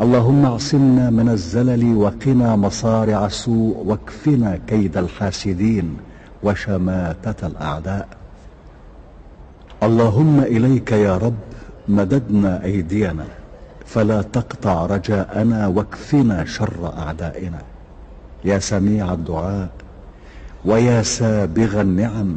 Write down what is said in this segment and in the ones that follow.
اللهم اعصمنا من الزلل وقنا مصارع السوء واكفنا كيد الحاسدين وشماتة الأعداء. اللهم إليك يا رب مددنا أيدينا فلا تقطع رجاءنا واكفنا شر أعدائنا. يا سميع الدعاء ويا سابغ النعم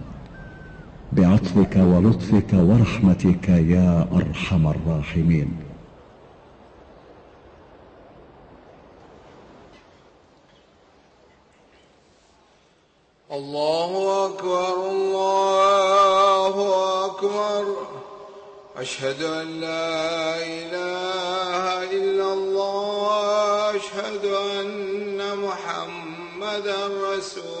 بعطفك ولطفك ورحمتك يا أرحم الراحمين. الله أكبر الله أكبر. أشهد أن لا إله إلا الله أشهد أن محمدا رسول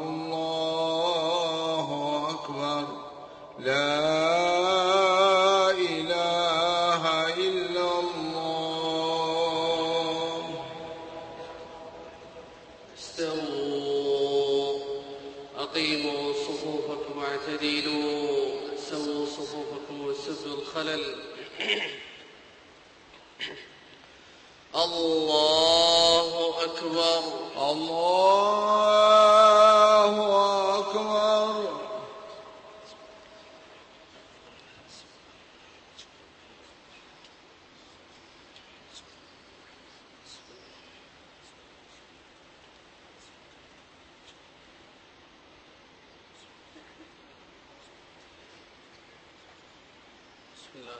واعتدلوا سووا صفوفكم وسدوا الخلل. الله أكبر. الله أكبر بسم الله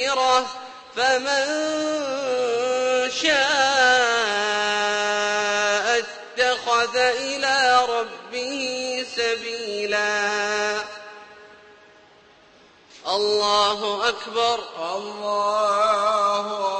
تذكرة فمن شاء اتخذ إلى ربه سبيلا. الله أكبر. الله أكبر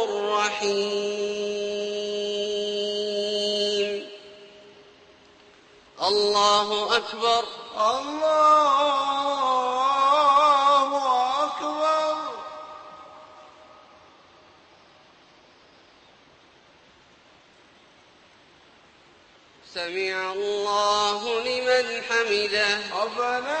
رحيم الله أكبر. الله أكبر. سمع الله لمن حمده. ربنا